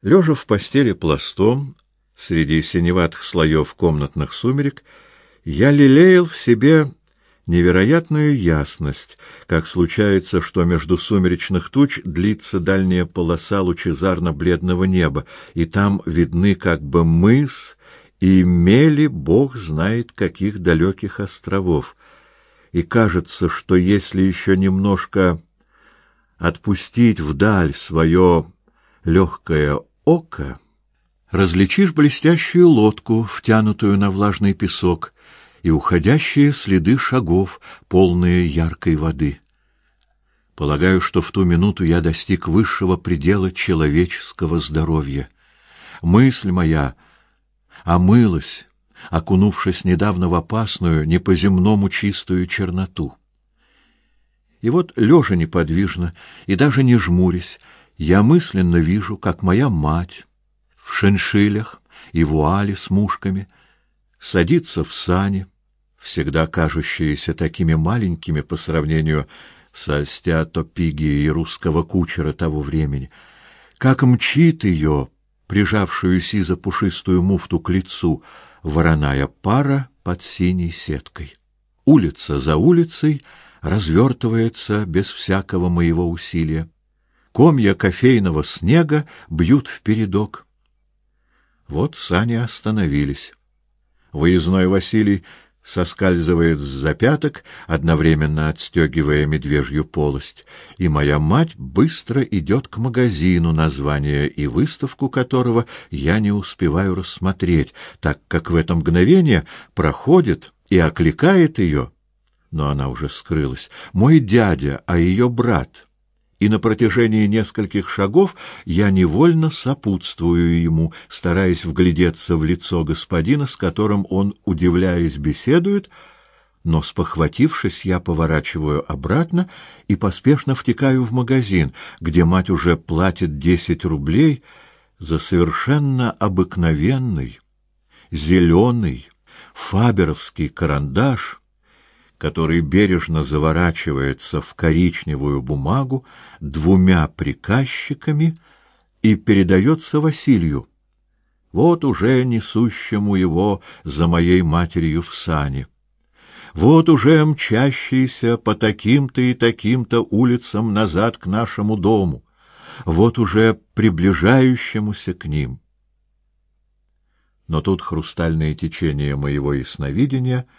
Лежа в постели пластом, среди синеватых слоев комнатных сумерек, я лелеял в себе невероятную ясность, как случается, что между сумеречных туч длится дальняя полоса лучезарно-бледного неба, и там видны как бы мыс и мели бог знает каких далеких островов. И кажется, что если еще немножко отпустить вдаль свое легкое око, различишь блестящую лодку, втянутую на влажный песок, и уходящие следы шагов, полные яркой воды. Полагаю, что в ту минуту я достиг высшего предела человеческого здоровья. Мысль моя омылась, окунувшись недавно в опасную, не по-земному чистую черноту. И вот, лежа неподвижно и даже не жмурясь, я мысленно вижу, как моя мать в шиншилях и вуале с мушками садится в сани, всегда кажущиеся такими маленькими по сравнению со стеатопигией русского кучера того времени, как мчит ее, прижавшую сизо-пушистую муфту к лицу, вороная пара под синей сеткой. Улица за улицей развертывается без всякого моего усилия. Комья кофейного снега бьют в передок. Вот сани остановились. Выездной Василий соскальзывает с запяток, одновременно отстегивая медвежью полость, и моя мать быстро идет к магазину, название и выставку которого я не успеваю рассмотреть, так как в это мгновение проходит и окликает ее, но она уже скрылась, мой дядя, а ее брат — и на протяжении нескольких шагов я невольно сопутствую ему, стараясь вглядеться в лицо господина, с которым он, удивляясь, беседует, но, спохватившись, я поворачиваю обратно и поспешно втекаю в магазин, где мать уже платит десять рублей за совершенно обыкновенный, зеленый, фаберовский карандаш — который бережно заворачивается в коричневую бумагу двумя приказчиками и передается Василию, вот уже несущему его за моей матерью в сане. Вот уже мчащийся по таким-то и таким-то улицам назад к нашему дому, вот уже приближающемуся к ним. Но тут хрустальное течение моего ясновидения —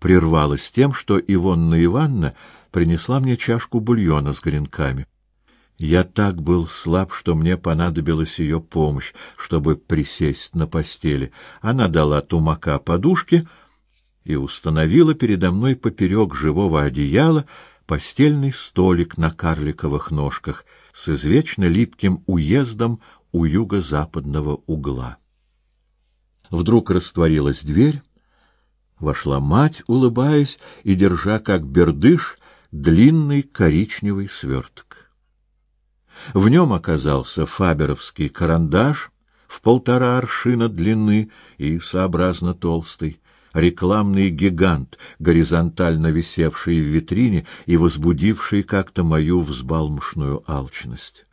прервалось тем, что Ивонна Ивановна принесла мне чашку бульона с гренками. Я так был слаб, что мне понадобилась ее помощь, чтобы присесть на постели. Она дала тумака подушки и установила передо мной поперек живого одеяла постельный столик на карликовых ножках с извечно липким уездом у юго-западного угла. Вдруг растворилась дверь, Вошла мать, улыбаясь и держа, как бердыш, длинный коричневый сверток. В нем оказался фаберовский карандаш в полтора аршина длины и сообразно толстый, рекламный гигант, горизонтально висевший в витрине и возбудивший как-то мою взбалмошную алчность.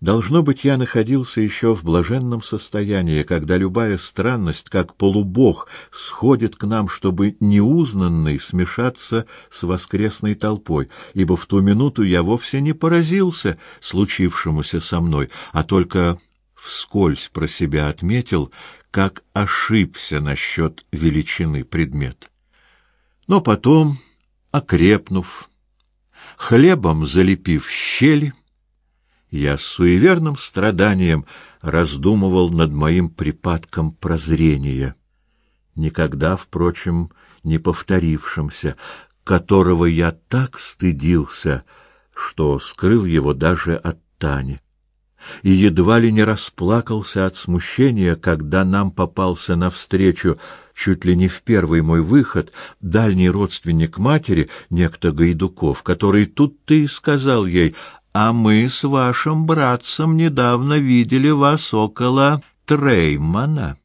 Должно быть, я находился еще в блаженном состоянии, когда любая странность, как полубог, сходит к нам, чтобы неузнанный смешаться с воскресной толпой, ибо в ту минуту я вовсе не поразился случившемуся со мной, а только вскользь про себя отметил, как ошибся насчет величины предмета. Но потом, окрепнув, хлебом залепив щели, я с суеверным страданием раздумывал над моим припадком прозрения, никогда, впрочем, не повторившимся, которого я так стыдился, что скрыл его даже от Тани. И едва ли не расплакался от смущения, когда нам попался навстречу чуть ли не в первый мой выход дальний родственник матери, некто Гайдуков, который тут-то и сказал ей а мы с вашим братцем недавно видели вас около Треймана.